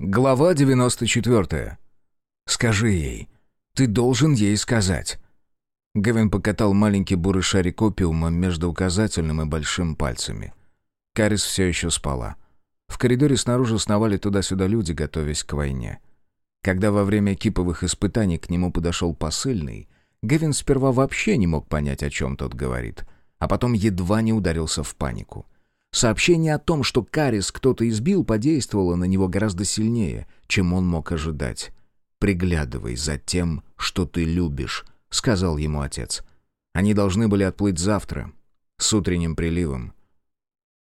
Глава 94. «Скажи ей. Ты должен ей сказать». Гевин покатал маленький бурый шарик опиума между указательным и большим пальцами. Карис все еще спала. В коридоре снаружи сновали туда-сюда люди, готовясь к войне. Когда во время киповых испытаний к нему подошел посыльный, Гевин сперва вообще не мог понять, о чем тот говорит, а потом едва не ударился в панику — Сообщение о том, что Карис кто-то избил, подействовало на него гораздо сильнее, чем он мог ожидать. «Приглядывай за тем, что ты любишь», — сказал ему отец. Они должны были отплыть завтра, с утренним приливом.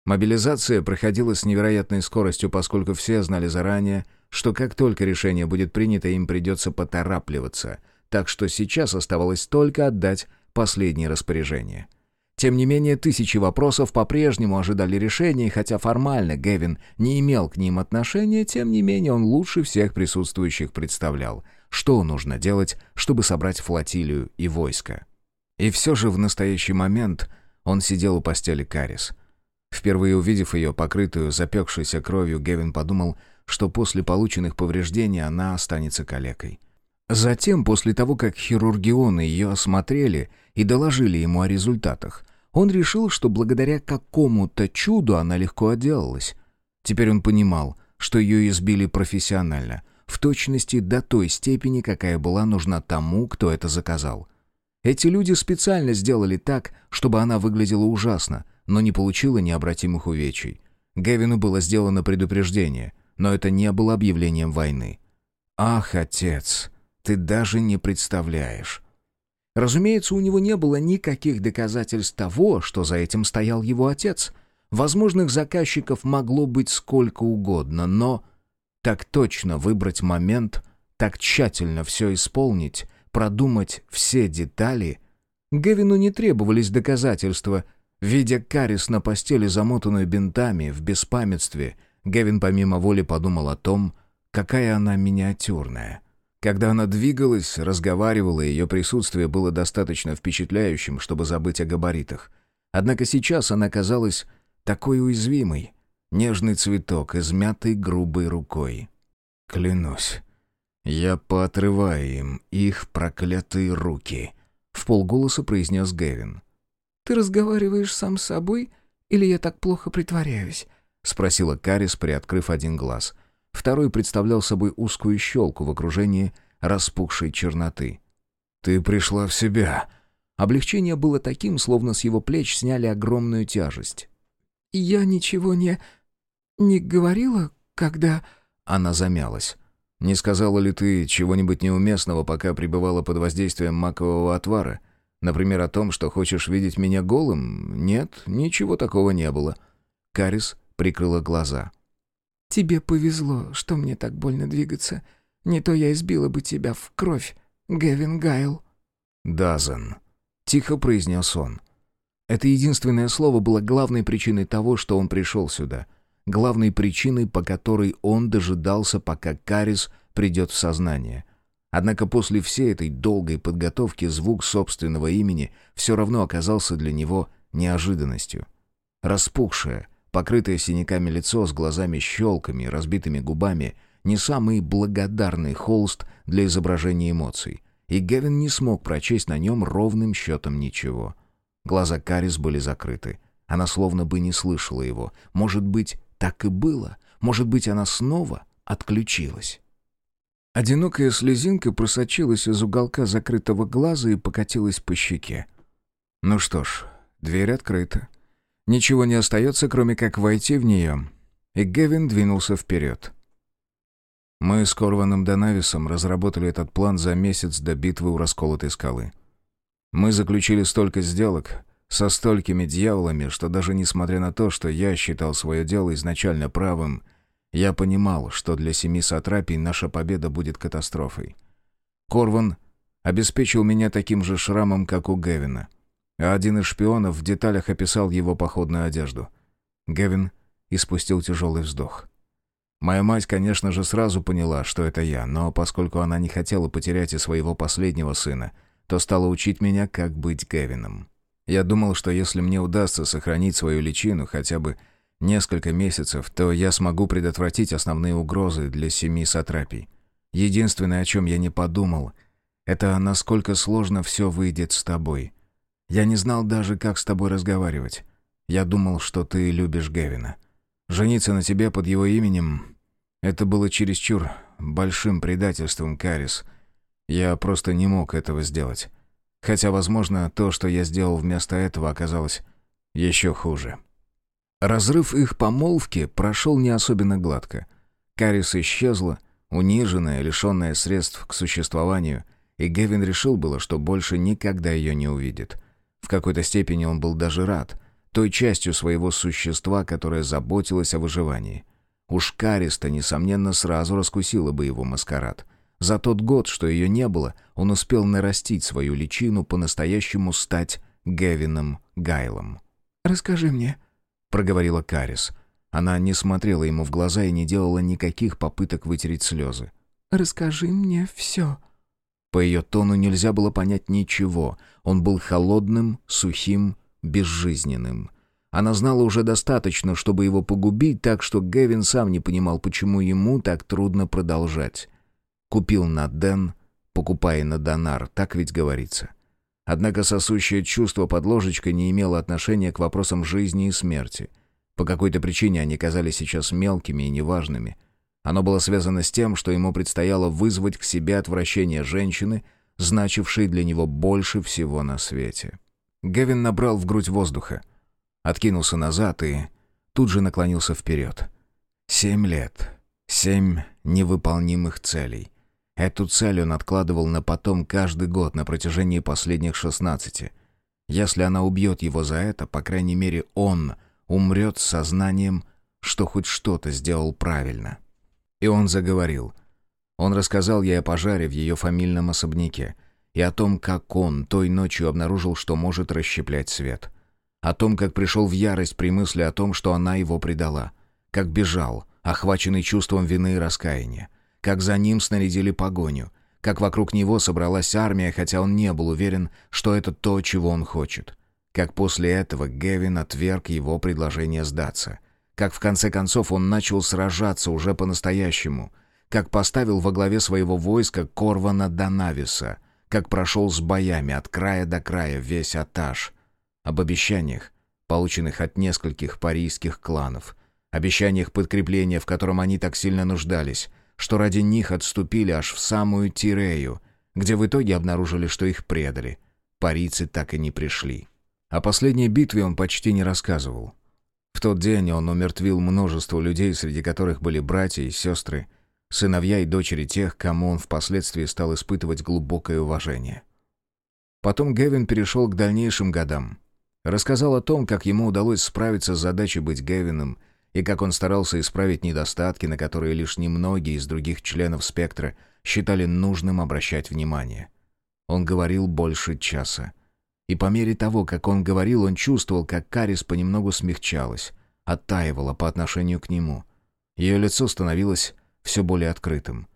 Мобилизация проходила с невероятной скоростью, поскольку все знали заранее, что как только решение будет принято, им придется поторапливаться, так что сейчас оставалось только отдать последние распоряжения — тем не менее, тысячи вопросов по-прежнему ожидали решения, хотя формально Гевин не имел к ним отношения, тем не менее он лучше всех присутствующих представлял, что нужно делать, чтобы собрать флотилию и войско. И все же в настоящий момент он сидел у постели Карис. Впервые увидев ее, покрытую запекшейся кровью, Гевин подумал, что после полученных повреждений она останется калекой. Затем, после того, как хирургионы ее осмотрели и доложили ему о результатах, он решил, что благодаря какому-то чуду она легко отделалась. Теперь он понимал, что ее избили профессионально, в точности до той степени, какая была нужна тому, кто это заказал. Эти люди специально сделали так, чтобы она выглядела ужасно, но не получила необратимых увечий. Гевину было сделано предупреждение, но это не было объявлением войны. «Ах, отец, ты даже не представляешь!» Разумеется, у него не было никаких доказательств того, что за этим стоял его отец. Возможных заказчиков могло быть сколько угодно, но так точно выбрать момент, так тщательно все исполнить, продумать все детали... Гевину не требовались доказательства. Видя Карис на постели, замотанную бинтами, в беспамятстве, Гевин помимо воли подумал о том, какая она миниатюрная — когда она двигалась, разговаривала, ее присутствие было достаточно впечатляющим, чтобы забыть о габаритах. Однако сейчас она казалась такой уязвимой. Нежный цветок, измятый грубой рукой. «Клянусь, я поотрываю им их проклятые руки», — в полголоса произнес Гэвин. «Ты разговариваешь сам с собой, или я так плохо притворяюсь?» — спросила Карис, приоткрыв один глаз — Второй представлял собой узкую щелку в окружении распухшей черноты. «Ты пришла в себя!» Облегчение было таким, словно с его плеч сняли огромную тяжесть. «Я ничего не... не говорила, когда...» Она замялась. «Не сказала ли ты чего-нибудь неуместного, пока пребывала под воздействием макового отвара? Например, о том, что хочешь видеть меня голым? Нет, ничего такого не было». Карис прикрыла глаза. «Тебе повезло, что мне так больно двигаться. Не то я избила бы тебя в кровь, Гевин Гайл». «Дазен», — тихо произнес он. Это единственное слово было главной причиной того, что он пришел сюда. Главной причиной, по которой он дожидался, пока Карис придет в сознание. Однако после всей этой долгой подготовки звук собственного имени все равно оказался для него неожиданностью. Распухшая, Покрытое синяками лицо с глазами-щелками и разбитыми губами — не самый благодарный холст для изображения эмоций, и Гевин не смог прочесть на нем ровным счетом ничего. Глаза Карис были закрыты. Она словно бы не слышала его. Может быть, так и было. Может быть, она снова отключилась. Одинокая слезинка просочилась из уголка закрытого глаза и покатилась по щеке. Ну что ж, дверь открыта. Ничего не остается, кроме как войти в нее. И Гевин двинулся вперед. Мы с Корваном Донависом разработали этот план за месяц до битвы у расколотой скалы. Мы заключили столько сделок со столькими дьяволами, что даже несмотря на то, что я считал свое дело изначально правым, я понимал, что для семи сатрапий наша победа будет катастрофой. Корван обеспечил меня таким же шрамом, как у Гевина — а один из шпионов в деталях описал его походную одежду. Гевин испустил тяжелый вздох. Моя мать, конечно же, сразу поняла, что это я, но поскольку она не хотела потерять и своего последнего сына, то стала учить меня, как быть Гевином. Я думал, что если мне удастся сохранить свою личину хотя бы несколько месяцев, то я смогу предотвратить основные угрозы для семи сатрапий. Единственное, о чем я не подумал, это насколько сложно все выйдет с тобой. Я не знал даже, как с тобой разговаривать. Я думал, что ты любишь Гевина. Жениться на тебе под его именем — это было чересчур большим предательством, Карис. Я просто не мог этого сделать. Хотя, возможно, то, что я сделал вместо этого, оказалось еще хуже. Разрыв их помолвки прошел не особенно гладко. Карис исчезла, униженная, лишенная средств к существованию, и Гевин решил было, что больше никогда ее не увидит. В какой-то степени он был даже рад, той частью своего существа, которая заботилась о выживании. Уж Кариста, несомненно, сразу раскусила бы его маскарад. За тот год, что ее не было, он успел нарастить свою личину, по-настоящему стать Гевином Гайлом. «Расскажи мне», — проговорила Карис. Она не смотрела ему в глаза и не делала никаких попыток вытереть слезы. «Расскажи мне все». По ее тону нельзя было понять ничего. Он был холодным, сухим, безжизненным. Она знала уже достаточно, чтобы его погубить, так что Гевин сам не понимал, почему ему так трудно продолжать. Купил на Ден, покупая на Донар, так ведь говорится. Однако сосущее чувство под ложечкой не имело отношения к вопросам жизни и смерти. По какой-то причине они казались сейчас мелкими и неважными. Оно было связано с тем, что ему предстояло вызвать к себе отвращение женщины, значившей для него больше всего на свете. Гевин набрал в грудь воздуха, откинулся назад и тут же наклонился вперед. Семь лет, семь невыполнимых целей — Эту цель он откладывал на потом каждый год на протяжении последних шестнадцати. Если она убьет его за это, по крайней мере, он умрет с сознанием, что хоть что-то сделал правильно. И он заговорил. Он рассказал ей о пожаре в ее фамильном особняке и о том, как он той ночью обнаружил, что может расщеплять свет. О том, как пришел в ярость при мысли о том, что она его предала. Как бежал, охваченный чувством вины и раскаяния как за ним снарядили погоню, как вокруг него собралась армия, хотя он не был уверен, что это то, чего он хочет. Как после этого Гевин отверг его предложение сдаться. Как в конце концов он начал сражаться уже по-настоящему. Как поставил во главе своего войска Корвана Данависа. Как прошел с боями от края до края весь Аташ. Об обещаниях, полученных от нескольких парийских кланов. Обещаниях подкрепления, в котором они так сильно нуждались что ради них отступили аж в самую Тирею, где в итоге обнаружили, что их предали. Парицы так и не пришли. О последней битве он почти не рассказывал. В тот день он умертвил множество людей, среди которых были братья и сестры, сыновья и дочери тех, кому он впоследствии стал испытывать глубокое уважение. Потом Гевин перешел к дальнейшим годам. Рассказал о том, как ему удалось справиться с задачей быть Гевином и как он старался исправить недостатки, на которые лишь немногие из других членов спектра считали нужным обращать внимание. Он говорил больше часа. И по мере того, как он говорил, он чувствовал, как Карис понемногу смягчалась, оттаивала по отношению к нему. Ее лицо становилось все более открытым.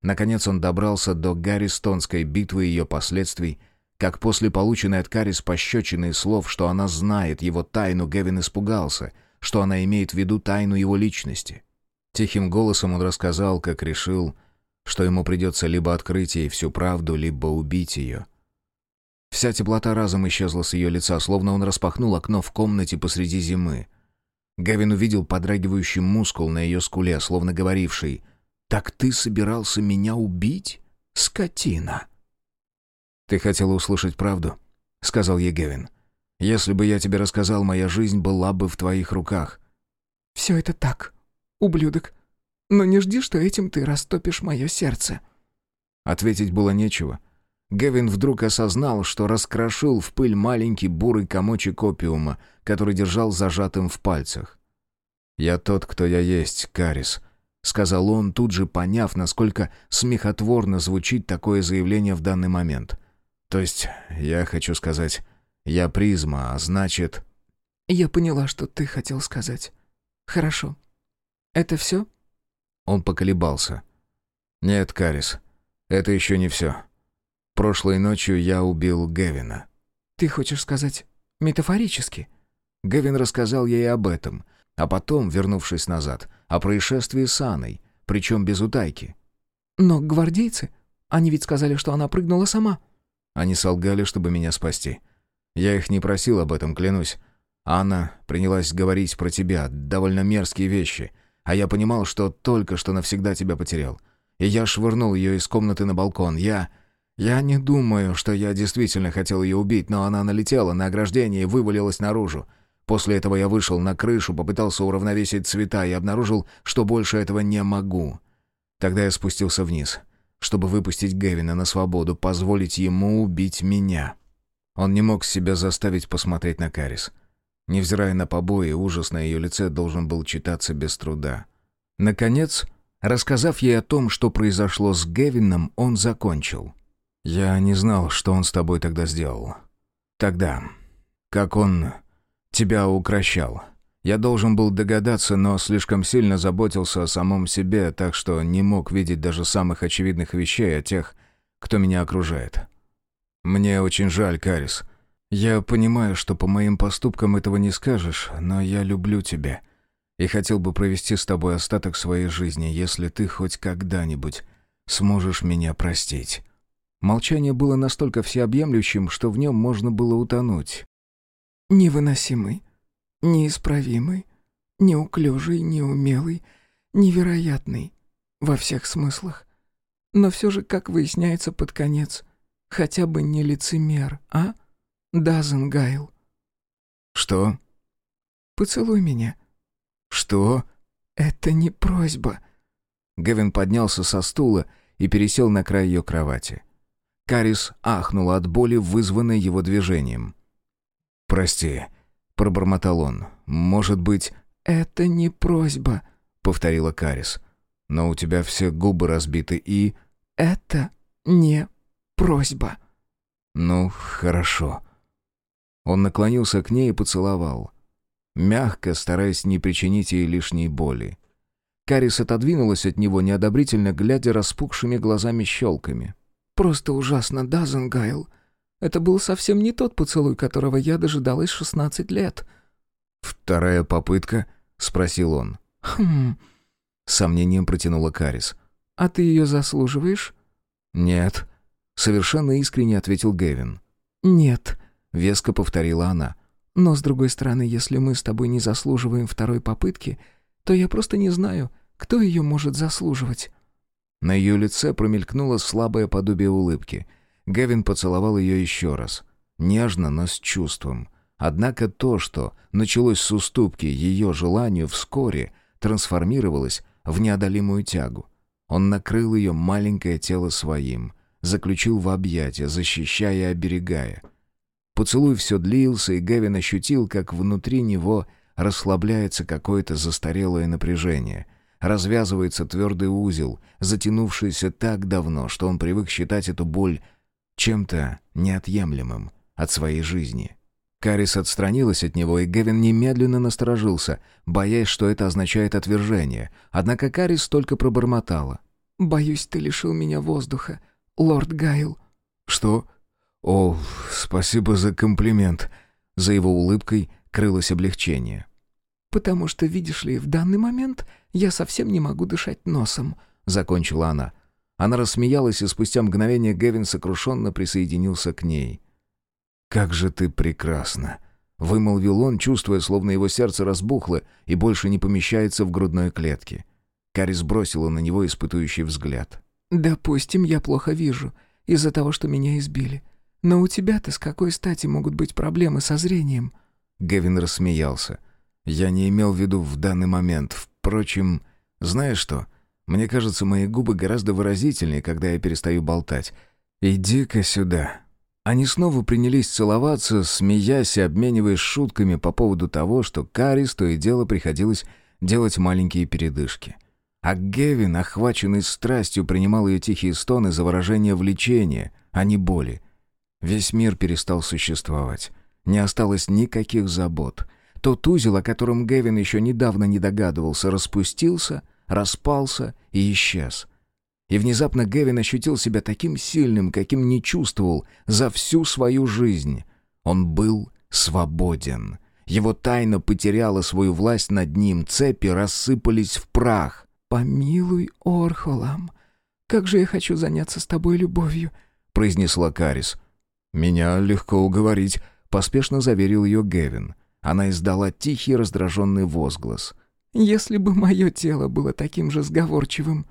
Наконец он добрался до Гарристонской битвы и ее последствий, как после полученной от Карис пощечины слов, что она знает его тайну, Гевин испугался — что она имеет в виду тайну его личности. Тихим голосом он рассказал, как решил, что ему придется либо открыть ей всю правду, либо убить ее. Вся теплота разом исчезла с ее лица, словно он распахнул окно в комнате посреди зимы. Гавин увидел подрагивающий мускул на ее скуле, словно говоривший «Так ты собирался меня убить, скотина?» «Ты хотела услышать правду?» — сказал ей Гевин. Если бы я тебе рассказал, моя жизнь была бы в твоих руках». «Все это так, ублюдок. Но не жди, что этим ты растопишь мое сердце». Ответить было нечего. Гевин вдруг осознал, что раскрошил в пыль маленький бурый комочек опиума, который держал зажатым в пальцах. «Я тот, кто я есть, Карис», — сказал он, тут же поняв, насколько смехотворно звучит такое заявление в данный момент. «То есть, я хочу сказать, я призма, а значит...» «Я поняла, что ты хотел сказать. Хорошо. Это все?» Он поколебался. «Нет, Карис, это еще не все. Прошлой ночью я убил Гевина». «Ты хочешь сказать метафорически?» Гевин рассказал ей об этом. А потом, вернувшись назад, о происшествии с Анной, причем без утайки. «Но гвардейцы? Они ведь сказали, что она прыгнула сама». Они солгали, чтобы меня спасти. Я их не просил об этом, клянусь. Анна принялась говорить про тебя, довольно мерзкие вещи, а я понимал, что только что навсегда тебя потерял. И я швырнул ее из комнаты на балкон. Я... Я не думаю, что я действительно хотел ее убить, но она налетела на ограждение и вывалилась наружу. После этого я вышел на крышу, попытался уравновесить цвета и обнаружил, что больше этого не могу. Тогда я спустился вниз, чтобы выпустить Гевина на свободу, позволить ему убить меня. Он не мог себя заставить посмотреть на Карис. Невзирая на побои, ужас на ее лице должен был читаться без труда. Наконец, рассказав ей о том, что произошло с Гевином, он закончил. «Я не знал, что он с тобой тогда сделал. Тогда. Как он тебя укращал. Я должен был догадаться, но слишком сильно заботился о самом себе, так что не мог видеть даже самых очевидных вещей о тех, кто меня окружает. Мне очень жаль, Карис. Я понимаю, что по моим поступкам этого не скажешь, но я люблю тебя и хотел бы провести с тобой остаток своей жизни, если ты хоть когда-нибудь сможешь меня простить». Молчание было настолько всеобъемлющим, что в нем можно было утонуть. «Невыносимый, неисправимый, неуклюжий, неумелый, невероятный во всех смыслах. Но все же, как выясняется под конец, хотя бы не лицемер, а?» Дазенгайл». «Что?» «Поцелуй меня». «Что?» «Это не просьба». Гевин поднялся со стула и пересел на край ее кровати. Карис ахнула от боли, вызванной его движением. «Прости», — пробормотал он. «Может быть...» «Это не просьба», — повторила Карис. «Но у тебя все губы разбиты и...» «Это не просьба». «Ну, хорошо». Он наклонился к ней и поцеловал. Мягко, стараясь не причинить ей лишней боли. Карис отодвинулась от него, неодобрительно глядя распухшими глазами-щелками. «Просто ужасно, да, Зангайл? Это был совсем не тот поцелуй, которого я дожидалась шестнадцать лет». «Вторая попытка?» — спросил он. «Хм...» — сомнением протянула Карис. «А ты ее заслуживаешь?» «Нет», — совершенно искренне ответил Гевин. «Нет», — веско повторила она. «Но, с другой стороны, если мы с тобой не заслуживаем второй попытки, то я просто не знаю, кто ее может заслуживать». На ее лице промелькнуло слабое подобие улыбки. Гевин поцеловал ее еще раз. Нежно, но с чувством. Однако то, что началось с уступки ее желанию, вскоре трансформировалось в неодолимую тягу. Он накрыл ее маленькое тело своим, заключил в объятия, защищая и оберегая. Поцелуй все длился, и Гевин ощутил, как внутри него расслабляется какое-то застарелое напряжение. Развязывается твердый узел, затянувшийся так давно, что он привык считать эту боль чем-то неотъемлемым от своей жизни. Карис отстранилась от него, и Гевин немедленно насторожился, боясь, что это означает отвержение. Однако Карис только пробормотала. «Боюсь, ты лишил меня воздуха, лорд Гайл». «Что?» «О, спасибо за комплимент». За его улыбкой крылось облегчение. «Потому что, видишь ли, в данный момент я совсем не могу дышать носом», — закончила она. Она рассмеялась, и спустя мгновение Гевин сокрушенно присоединился к ней. «Как же ты прекрасна!» — вымолвил он, чувствуя, словно его сердце разбухло и больше не помещается в грудной клетке. Карис бросила на него испытующий взгляд. «Допустим, я плохо вижу, из-за того, что меня избили. Но у тебя-то с какой стати могут быть проблемы со зрением?» Гевин рассмеялся. «Я не имел в виду в данный момент. Впрочем, знаешь что? Мне кажется, мои губы гораздо выразительнее, когда я перестаю болтать. Иди-ка сюда». Они снова принялись целоваться, смеясь и обмениваясь шутками по поводу того, что Карис то и дело приходилось делать маленькие передышки. А Гевин, охваченный страстью, принимал ее тихие стоны за выражение влечения, а не боли. Весь мир перестал существовать. Не осталось никаких забот. Тот узел, о котором Гевин еще недавно не догадывался, распустился, распался и исчез. И внезапно Гевин ощутил себя таким сильным, каким не чувствовал за всю свою жизнь. Он был свободен. Его тайна потеряла свою власть над ним, цепи рассыпались в прах. «Помилуй, Орхолам, как же я хочу заняться с тобой любовью», — произнесла Карис. «Меня легко уговорить», — поспешно заверил ее Гевин. Она издала тихий раздраженный возглас. «Если бы мое тело было таким же сговорчивым...»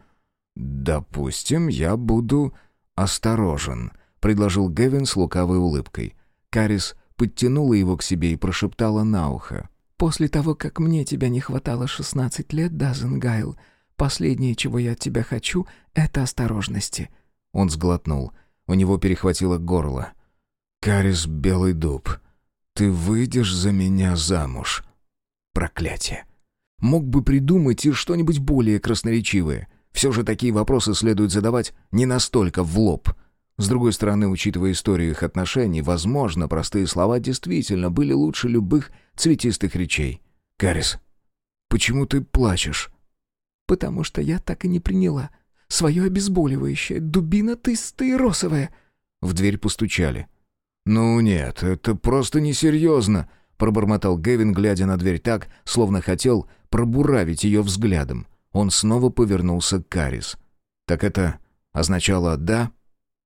«Допустим, я буду осторожен», — предложил Гевин с лукавой улыбкой. Карис подтянула его к себе и прошептала на ухо. «После того, как мне тебя не хватало шестнадцать лет, Дазенгайл, последнее, чего я от тебя хочу, — это осторожности». Он сглотнул. У него перехватило горло. «Карис Белый Дуб, ты выйдешь за меня замуж?» Проклятие. Мог бы придумать и что-нибудь более красноречивое. Все же такие вопросы следует задавать не настолько в лоб. С другой стороны, учитывая историю их отношений, возможно, простые слова действительно были лучше любых цветистых речей. «Карис, почему ты плачешь?» «Потому что я так и не приняла. Свое обезболивающее. Дубина ты стаиросовая». В дверь постучали. «Ну нет, это просто несерьезно», — пробормотал Гевин, глядя на дверь так, словно хотел пробуравить ее взглядом. Он снова повернулся к Карис. «Так это означало «да»?»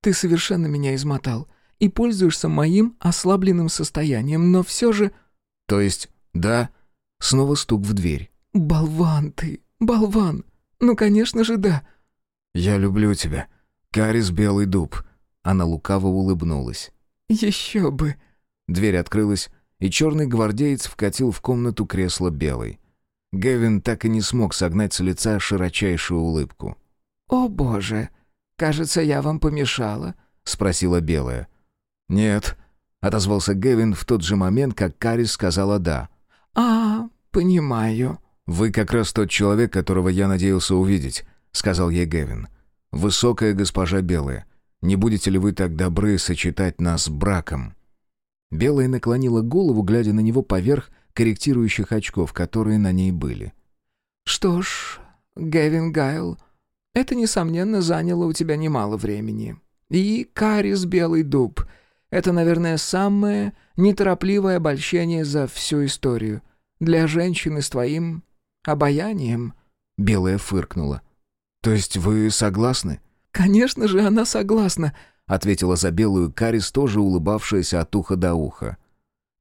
«Ты совершенно меня измотал и пользуешься моим ослабленным состоянием, но все же...» «То есть, да?» Снова стук в дверь. «Болван ты, болван! Ну, конечно же, да!» «Я люблю тебя. Карис Белый Дуб». Она лукаво улыбнулась. «Еще бы!» Дверь открылась, и черный гвардеец вкатил в комнату кресло белый. Гевин так и не смог согнать с лица широчайшую улыбку. «О боже! Кажется, я вам помешала?» — спросила белая. «Нет», — отозвался Гевин в тот же момент, как Карис сказала «да». «А, понимаю». «Вы как раз тот человек, которого я надеялся увидеть», — сказал ей Гевин. «Высокая госпожа Белая, не будете ли вы так добры сочетать нас с браком?» Белая наклонила голову, глядя на него поверх корректирующих очков, которые на ней были. «Что ж, Гевин Гайл, это, несомненно, заняло у тебя немало времени. И Карис Белый Дуб — это, наверное, самое неторопливое обольщение за всю историю. Для женщины с твоим обаянием...» Белая фыркнула. «То есть вы согласны?» «Конечно же, она согласна», — ответила за белую Карис, тоже улыбавшаяся от уха до уха.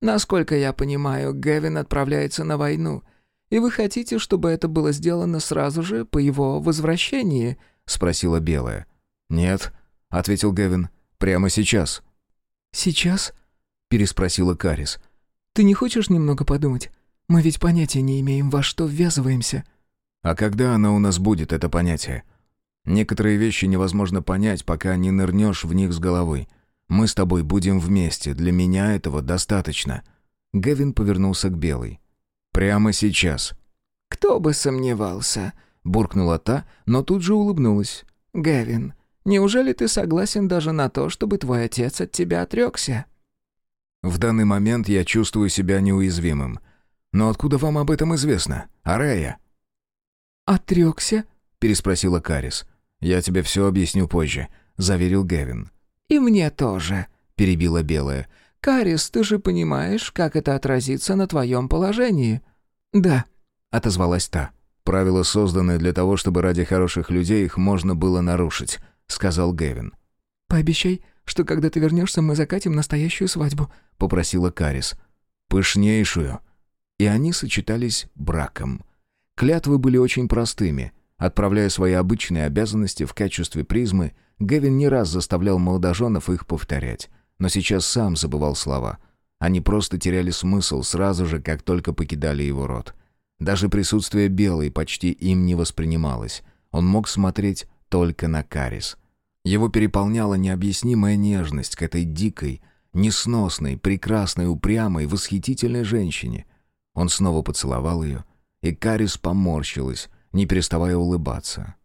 Насколько я понимаю, Гевин отправляется на войну. И вы хотите, чтобы это было сделано сразу же по его возвращении?» — спросила Белая. «Нет», — ответил Гевин, — «прямо сейчас». «Сейчас?» — переспросила Карис. «Ты не хочешь немного подумать? Мы ведь понятия не имеем, во что ввязываемся». «А когда оно у нас будет, это понятие? Некоторые вещи невозможно понять, пока не нырнешь в них с головой. Мы с тобой будем вместе, для меня этого достаточно». Гевин повернулся к Белой. «Прямо сейчас». «Кто бы сомневался», — буркнула та, но тут же улыбнулась. «Гевин, неужели ты согласен даже на то, чтобы твой отец от тебя отрекся?» «В данный момент я чувствую себя неуязвимым. Но откуда вам об этом известно, Арея?» «Отрекся?» — переспросила Карис. «Я тебе все объясню позже», — заверил Гевин. «И мне тоже», — перебила Белая. «Карис, ты же понимаешь, как это отразится на твоем положении?» «Да», — отозвалась та. «Правила созданы для того, чтобы ради хороших людей их можно было нарушить», — сказал Гевин. «Пообещай, что когда ты вернешься, мы закатим настоящую свадьбу», — попросила Карис. «Пышнейшую». И они сочетались браком. Клятвы были очень простыми. Отправляя свои обычные обязанности в качестве призмы, Гевин не раз заставлял молодоженов их повторять, но сейчас сам забывал слова. Они просто теряли смысл сразу же, как только покидали его рот. Даже присутствие Белой почти им не воспринималось. Он мог смотреть только на Карис. Его переполняла необъяснимая нежность к этой дикой, несносной, прекрасной, упрямой, восхитительной женщине. Он снова поцеловал ее, и Карис поморщилась, не переставая улыбаться.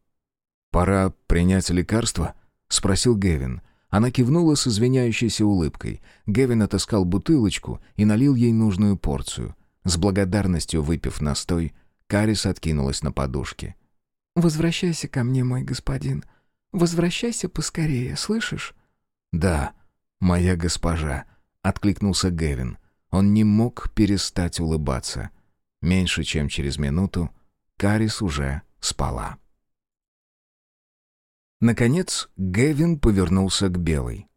«Пора принять лекарство?» — спросил Гевин. Она кивнула с извиняющейся улыбкой. Гевин отыскал бутылочку и налил ей нужную порцию. С благодарностью выпив настой, Карис откинулась на подушке. «Возвращайся ко мне, мой господин. Возвращайся поскорее, слышишь?» «Да, моя госпожа», — откликнулся Гевин. Он не мог перестать улыбаться. Меньше чем через минуту Карис уже спала. Наконец Гевин повернулся к Белой.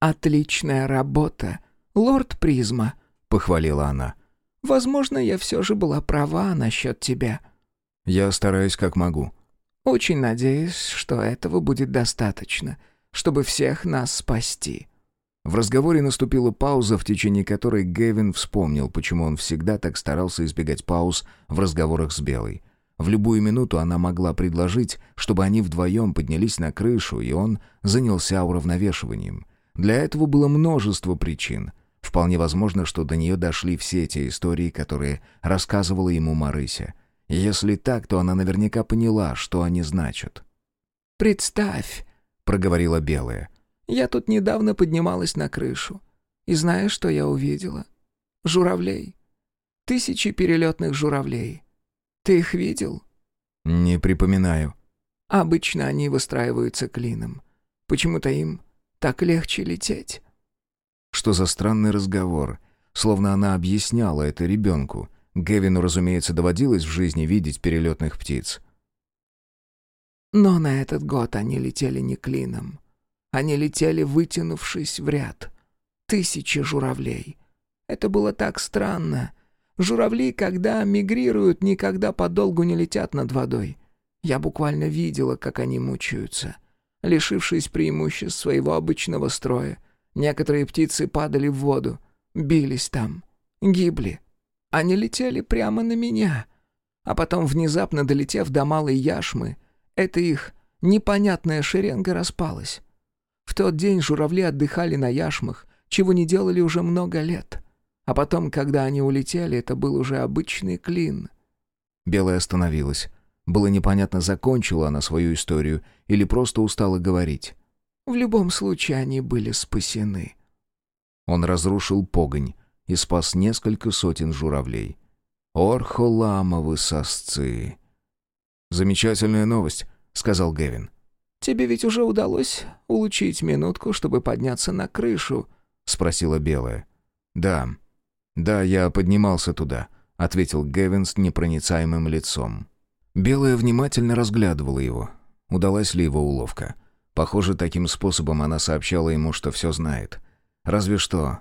«Отличная работа, лорд Призма», — похвалила она. «Возможно, я все же была права насчет тебя». «Я стараюсь как могу». «Очень надеюсь, что этого будет достаточно, чтобы всех нас спасти». В разговоре наступила пауза, в течение которой Гевин вспомнил, почему он всегда так старался избегать пауз в разговорах с Белой. В любую минуту она могла предложить, чтобы они вдвоем поднялись на крышу, и он занялся уравновешиванием. Для этого было множество причин. Вполне возможно, что до нее дошли все те истории, которые рассказывала ему Марыся. Если так, то она наверняка поняла, что они значат. «Представь», — проговорила Белая, я тут недавно поднималась на крышу. И знаешь, что я увидела? Журавлей. Тысячи перелетных журавлей. Ты их видел? Не припоминаю. Обычно они выстраиваются клином. Почему-то им так легче лететь. Что за странный разговор? Словно она объясняла это ребенку. Гевину, разумеется, доводилось в жизни видеть перелетных птиц. Но на этот год они летели не клином. Они летели, вытянувшись в ряд. Тысячи журавлей. Это было так странно. Журавли, когда мигрируют, никогда подолгу не летят над водой. Я буквально видела, как они мучаются. Лишившись преимуществ своего обычного строя, некоторые птицы падали в воду, бились там, гибли. Они летели прямо на меня. А потом, внезапно долетев до малой яшмы, эта их непонятная шеренга распалась. В тот день журавли отдыхали на яшмах, чего не делали уже много лет. А потом, когда они улетели, это был уже обычный клин. Белая остановилась. Было непонятно, закончила она свою историю или просто устала говорить. В любом случае они были спасены. Он разрушил погонь и спас несколько сотен журавлей. Орхоламовы сосцы. «Замечательная новость», — сказал Гевин. «Тебе ведь уже удалось улучить минутку, чтобы подняться на крышу?» — спросила Белая. «Да. Да, я поднимался туда», — ответил Гевин с непроницаемым лицом. Белая внимательно разглядывала его. Удалась ли его уловка? Похоже, таким способом она сообщала ему, что все знает. Разве что...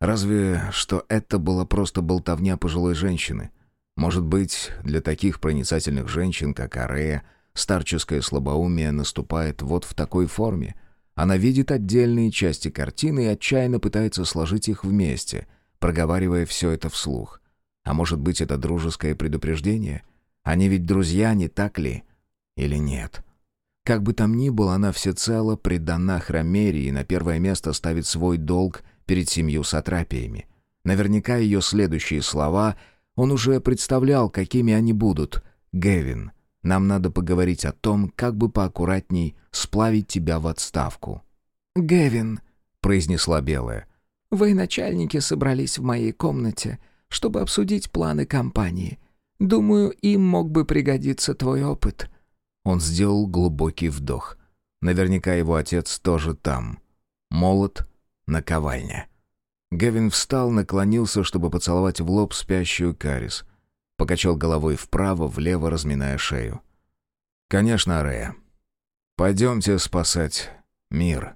Разве что это была просто болтовня пожилой женщины. Может быть, для таких проницательных женщин, как Арея, Старческое слабоумие наступает вот в такой форме. Она видит отдельные части картины и отчаянно пытается сложить их вместе, проговаривая все это вслух. А может быть, это дружеское предупреждение? Они ведь друзья, не так ли? Или нет? Как бы там ни было, она всецело предана Хромерии и на первое место ставит свой долг перед семью сатрапиями. Наверняка ее следующие слова он уже представлял, какими они будут. «Гевин, нам надо поговорить о том, как бы поаккуратней сплавить тебя в отставку». «Гевин», — произнесла Белая. «Военачальники собрались в моей комнате, чтобы обсудить планы компании. Думаю, им мог бы пригодиться твой опыт». Он сделал глубокий вдох. Наверняка его отец тоже там. Молот, наковальня. Гевин встал, наклонился, чтобы поцеловать в лоб спящую Карис — Покачал головой вправо, влево, разминая шею. «Конечно, Рея. Пойдемте спасать мир».